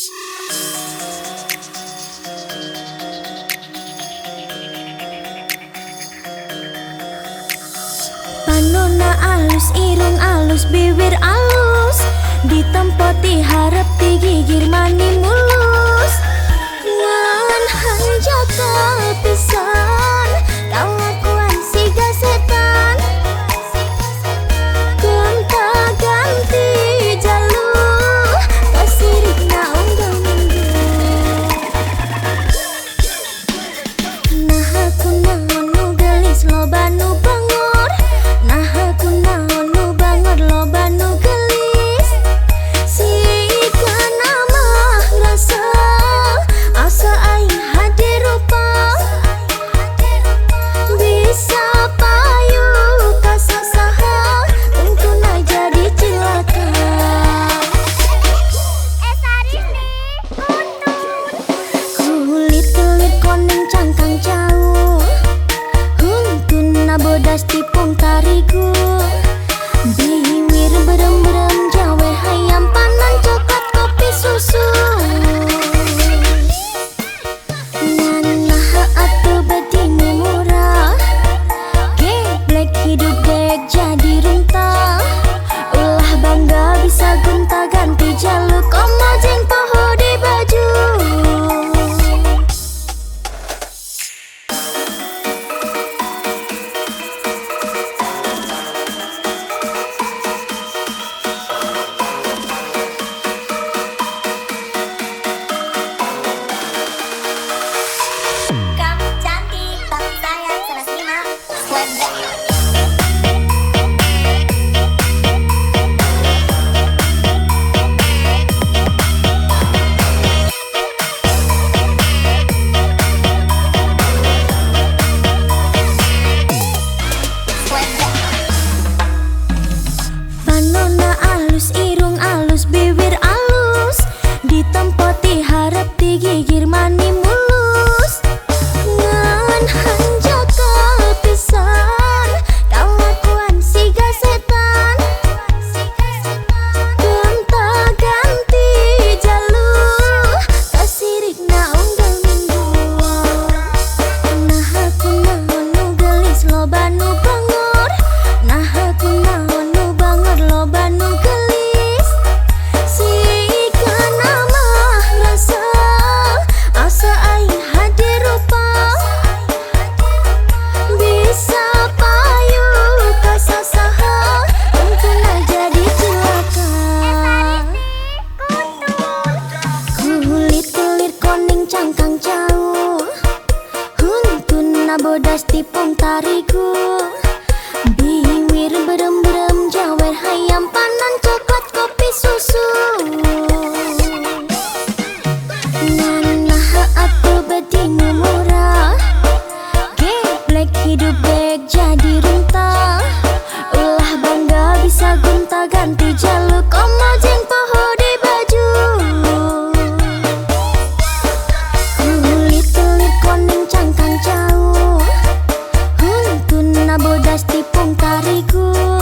Panona alus, irung alus, bibir alus. Ditempoti harap digigir manis bodas tipung tarigu bodas tipung tariku Pung ku